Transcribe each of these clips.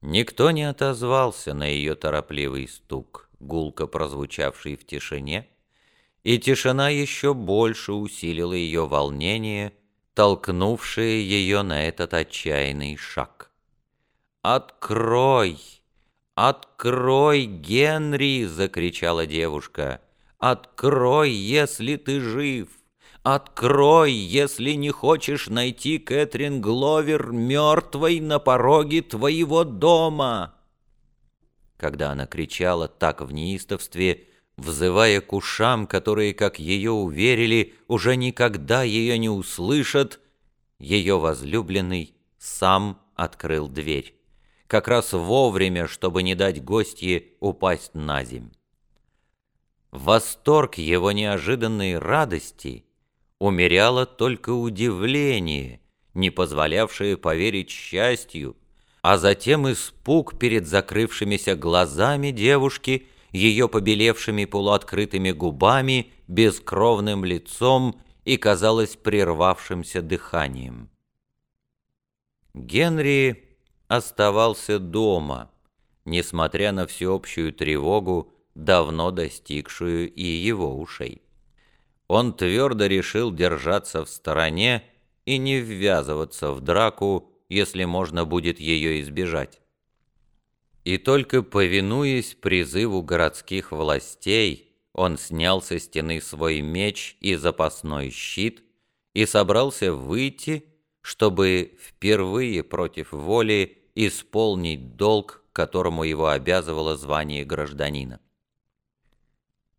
Никто не отозвался на ее торопливый стук, гулко прозвучавший в тишине, и тишина еще больше усилила ее волнение, толкнувшее ее на этот отчаянный шаг. «Открой! Открой, Генри!» — закричала девушка. «Открой, если ты жив! Открой, если не хочешь найти Кэтрин Гловер мертвой на пороге твоего дома!» Когда она кричала так в неистовстве, взывая к ушам, которые, как ее уверили, уже никогда ее не услышат, ее возлюбленный сам открыл дверь, как раз вовремя, чтобы не дать гостье упасть на земь. Восторг его неожиданной радости — умеряло только удивление, не позволявшее поверить счастью, а затем испуг перед закрывшимися глазами девушки, ее побелевшими полуоткрытыми губами, бескровным лицом и, казалось, прервавшимся дыханием. Генри оставался дома, несмотря на всеобщую тревогу, давно достигшую и его ушей. Он твердо решил держаться в стороне и не ввязываться в драку, если можно будет ее избежать. И только повинуясь призыву городских властей, он снял со стены свой меч и запасной щит и собрался выйти, чтобы впервые против воли исполнить долг, которому его обязывало звание гражданина.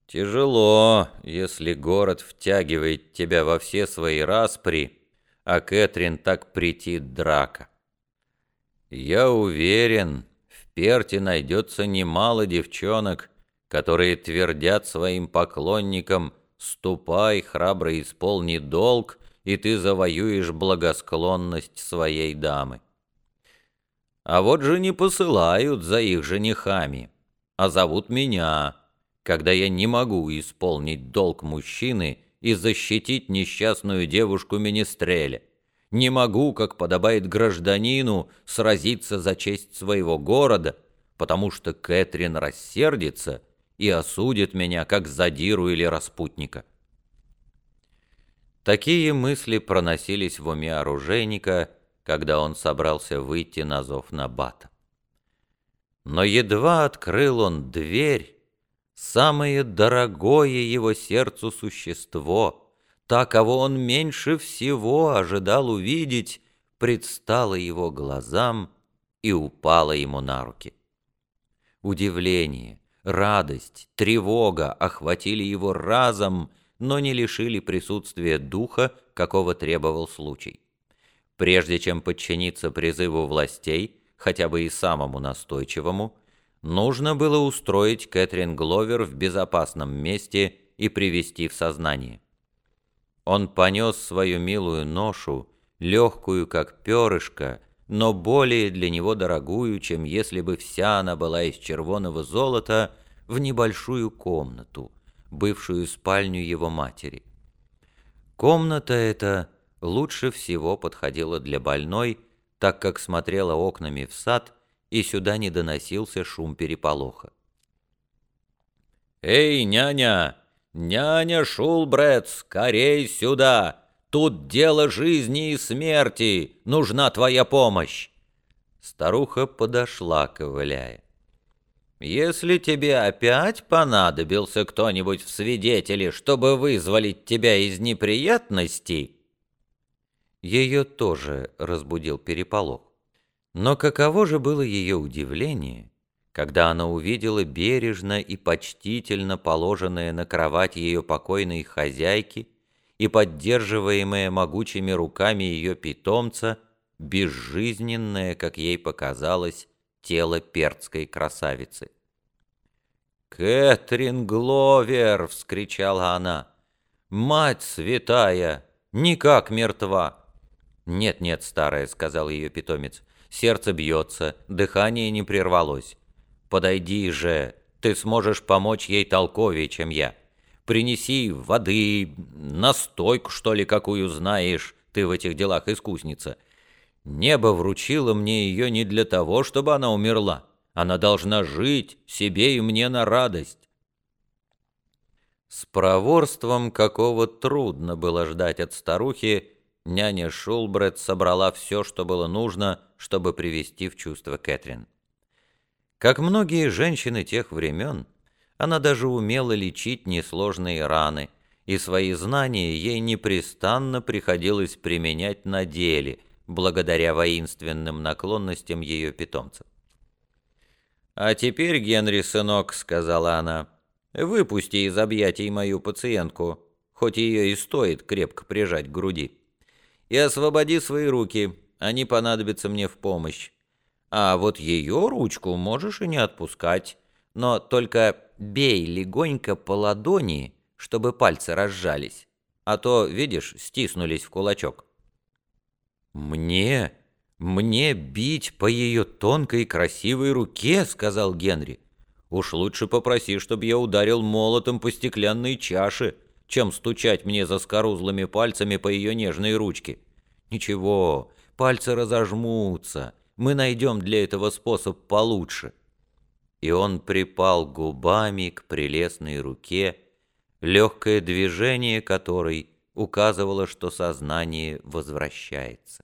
Тяжело, если город втягивает тебя во все свои распри, а Кэтрин так претит драка. Я уверен, в Перте найдется немало девчонок, которые твердят своим поклонникам «Ступай, храбро исполни долг, и ты завоюешь благосклонность своей дамы». А вот же не посылают за их женихами, а зовут меня – когда я не могу исполнить долг мужчины и защитить несчастную девушку Министреля. Не могу, как подобает гражданину, сразиться за честь своего города, потому что Кэтрин рассердится и осудит меня, как задиру или распутника. Такие мысли проносились в уме оружейника, когда он собрался выйти на зов Набата. Но едва открыл он дверь, самое дорогое его сердцу существо, та, кого он меньше всего ожидал увидеть, предстала его глазам и упала ему на руки. Удивление, радость, тревога охватили его разом, но не лишили присутствия духа, какого требовал случай. Прежде чем подчиниться призыву властей, хотя бы и самому настойчивому, Нужно было устроить Кэтрин Гловер в безопасном месте и привести в сознание. Он понес свою милую ношу, легкую, как перышко, но более для него дорогую, чем если бы вся она была из червоного золота, в небольшую комнату, бывшую спальню его матери. Комната эта лучше всего подходила для больной, так как смотрела окнами в сад и сюда не доносился шум переполоха. «Эй, няня! Няня Шулбред, скорей сюда! Тут дело жизни и смерти! Нужна твоя помощь!» Старуха подошла, ковыляя. «Если тебе опять понадобился кто-нибудь в свидетели, чтобы вызволить тебя из неприятностей...» Ее тоже разбудил переполох. Но каково же было ее удивление, когда она увидела бережно и почтительно положенное на кровать ее покойной хозяйки и поддерживаемое могучими руками ее питомца, безжизненное, как ей показалось, тело перцкой красавицы. «Кэтрин Гловер!» — вскричала она. «Мать святая! Никак мертва!» «Нет-нет, старая», — сказал ее питомец, сердце бьется, дыхание не прервалось. Подойди же, ты сможешь помочь ей толковее, чем я. Принеси воды, настойку, что ли, какую знаешь, ты в этих делах искусница. Небо вручило мне ее не для того, чтобы она умерла. Она должна жить себе и мне на радость. С проворством, какого трудно было ждать от старухи, няня Шулбред собрала все, что было нужно, чтобы привести в чувство Кэтрин. Как многие женщины тех времен, она даже умела лечить несложные раны, и свои знания ей непрестанно приходилось применять на деле, благодаря воинственным наклонностям ее питомцев. «А теперь, Генри, сынок», — сказала она, — «выпусти из объятий мою пациентку, хоть ее и стоит крепко прижать к груди, и освободи свои руки, они понадобятся мне в помощь. А вот ее ручку можешь и не отпускать, но только бей легонько по ладони, чтобы пальцы разжались, а то, видишь, стиснулись в кулачок». «Мне? Мне бить по ее тонкой красивой руке?» — сказал Генри. «Уж лучше попроси, чтобы я ударил молотом по стеклянной чаше, чем стучать мне за скорузлыми пальцами по ее нежной ручке. Ничего, пальцы разожмутся, мы найдем для этого способ получше». И он припал губами к прелестной руке, легкое движение которой указывало, что сознание возвращается.